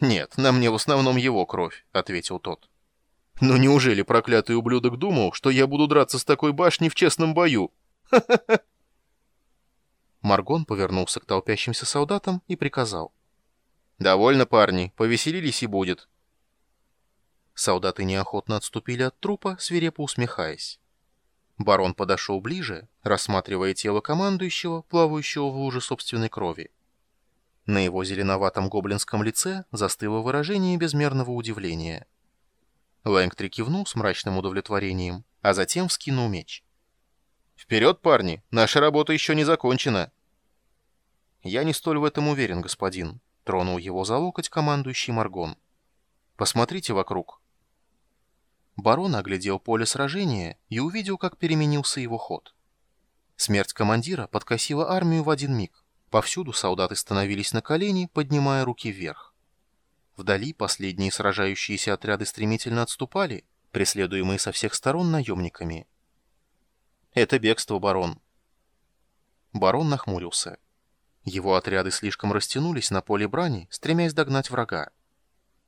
«Нет, на мне в основном его кровь», — ответил тот. «Но неужели проклятый ублюдок думал, что я буду драться с такой башней в честном бою? Ха-ха-ха!» Маргон повернулся к толпящимся солдатам и приказал. «Довольно, парни, повеселились и будет». Солдаты неохотно отступили от трупа, свирепо усмехаясь. Барон подошел ближе, рассматривая тело командующего, плавающего в луже собственной крови. На его зеленоватом гоблинском лице застыло выражение безмерного удивления. Лэнгтри кивнул с мрачным удовлетворением, а затем вскинул меч. «Вперед, парни! Наша работа еще не закончена!» «Я не столь в этом уверен, господин», — тронул его за локоть командующий Маргон. «Посмотрите вокруг». Барон оглядел поле сражения и увидел, как переменился его ход. Смерть командира подкосила армию в один миг. Повсюду солдаты становились на колени, поднимая руки вверх. Вдали последние сражающиеся отряды стремительно отступали, преследуемые со всех сторон наемниками. «Это бегство, барон». Барон нахмурился. Его отряды слишком растянулись на поле брани, стремясь догнать врага.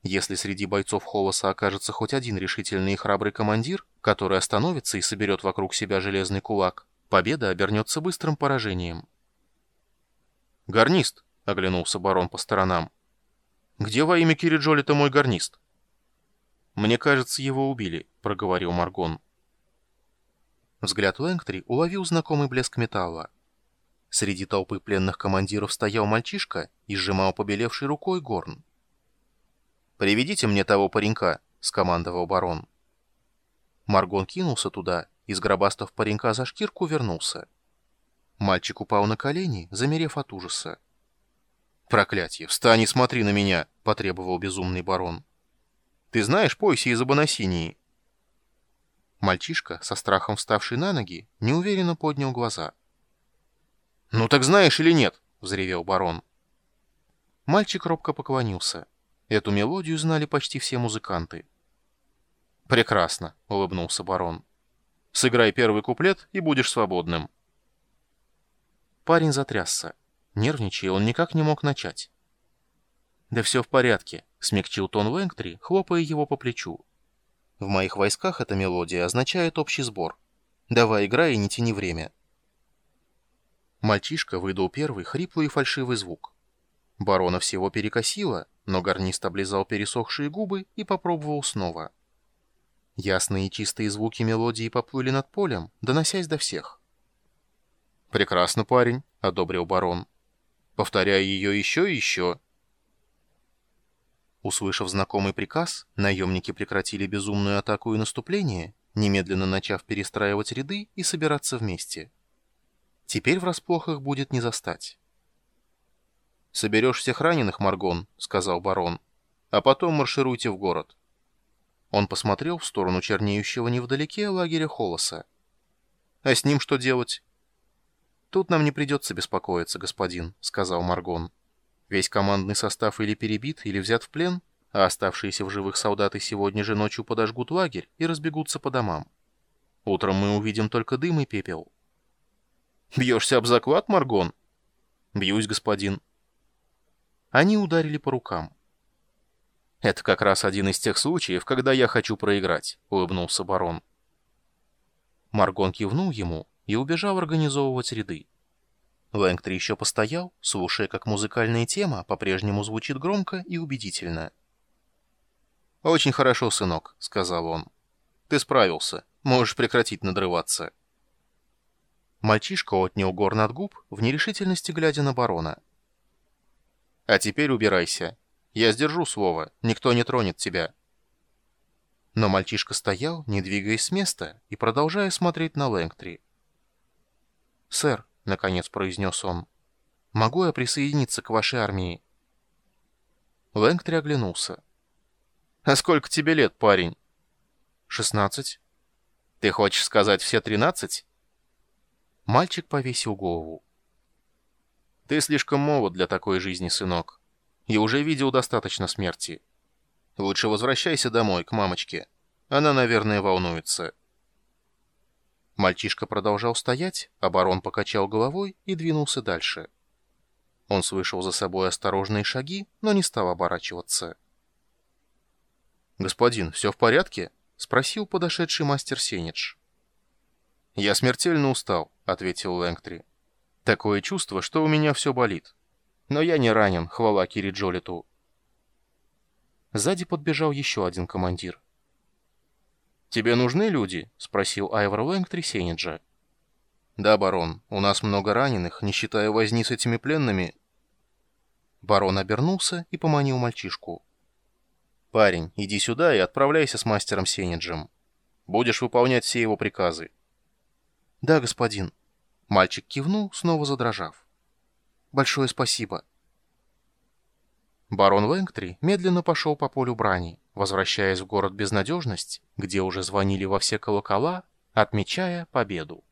Если среди бойцов Холоса окажется хоть один решительный и храбрый командир, который остановится и соберет вокруг себя железный кулак, победа обернется быстрым поражением. «Гарнист!» — оглянулся барон по сторонам. «Где во имя Кириджоли-то мой гарнист?» «Мне кажется, его убили», — проговорил Маргон. Взгляд Лэнгтри уловил знакомый блеск металла. Среди толпы пленных командиров стоял мальчишка и сжимал побелевшей рукой горн. «Приведите мне того паренька», — скомандовал барон. Маргон кинулся туда и, сгробастав паренька за шкирку, вернулся. Мальчик упал на колени, замерев от ужаса. «Проклятье! Встань и смотри на меня!» — потребовал безумный барон. «Ты знаешь Пойси из Абонасинии?» Мальчишка, со страхом вставший на ноги, неуверенно поднял глаза. «Ну так знаешь или нет?» — взревел барон. Мальчик робко поклонился. Эту мелодию знали почти все музыканты. «Прекрасно», — улыбнулся барон. «Сыграй первый куплет, и будешь свободным». Парень затрясся. Нервничая, он никак не мог начать. «Да все в порядке», — смягчил тон Лэнгтри, хлопая его по плечу. «В моих войсках эта мелодия означает общий сбор. Давай играй и не тяни время». Мальчишка выдал первый хриплый и фальшивый звук. Барона всего перекосило, но гарнист облизал пересохшие губы и попробовал снова. Ясные и чистые звуки мелодии поплыли над полем, доносясь до всех. «Прекрасно, парень», — одобрил барон. «Повторяй ее еще и еще». Услышав знакомый приказ, наемники прекратили безумную атаку и наступление, немедленно начав перестраивать ряды и собираться вместе. Теперь врасплох их будет не застать. «Соберешь всех раненых, Маргон», — сказал барон, — «а потом маршируйте в город». Он посмотрел в сторону чернеющего невдалеке лагеря Холоса. «А с ним что делать?» «Тут нам не придется беспокоиться, господин», — сказал Маргон. «Весь командный состав или перебит, или взят в плен, а оставшиеся в живых солдаты сегодня же ночью подожгут лагерь и разбегутся по домам. Утром мы увидим только дым и пепел». «Бьешься об заклад, Маргон?» «Бьюсь, господин». Они ударили по рукам. «Это как раз один из тех случаев, когда я хочу проиграть», — улыбнулся барон. Маргон кивнул ему, и убежал организовывать ряды. Лэнгтри еще постоял, слушая, как музыкальная тема по-прежнему звучит громко и убедительно. «Очень хорошо, сынок», — сказал он. «Ты справился. Можешь прекратить надрываться». Мальчишка отнял горн от губ, в нерешительности глядя на барона. «А теперь убирайся. Я сдержу слово. Никто не тронет тебя». Но мальчишка стоял, не двигаясь с места и продолжая смотреть на Лэнгтри. «Сэр», — наконец произнес он, — «могу я присоединиться к вашей армии?» Лэнгтри оглянулся. «А сколько тебе лет, парень?» «Шестнадцать». «Ты хочешь сказать все тринадцать?» Мальчик повесил голову. «Ты слишком молод для такой жизни, сынок. И уже видел достаточно смерти. Лучше возвращайся домой, к мамочке. Она, наверное, волнуется». Мальчишка продолжал стоять, а барон покачал головой и двинулся дальше. Он слышал за собой осторожные шаги, но не стал оборачиваться. «Господин, все в порядке?» — спросил подошедший мастер Сенедж. «Я смертельно устал», — ответил Лэнгтри. «Такое чувство, что у меня все болит. Но я не ранен, хвала Кири Джолиту». Сзади подбежал еще один командир. «Тебе нужны люди?» — спросил Айвор Лэнгтри Сенеджа. «Да, барон, у нас много раненых, не считая возни с этими пленными». Барон обернулся и поманил мальчишку. «Парень, иди сюда и отправляйся с мастером Сенеджем. Будешь выполнять все его приказы». «Да, господин». Мальчик кивнул, снова задрожав. «Большое спасибо». Барон Лэнгтри медленно пошел по полю брани, возвращаясь в город Безнадежность, где уже звонили во все колокола, отмечая победу.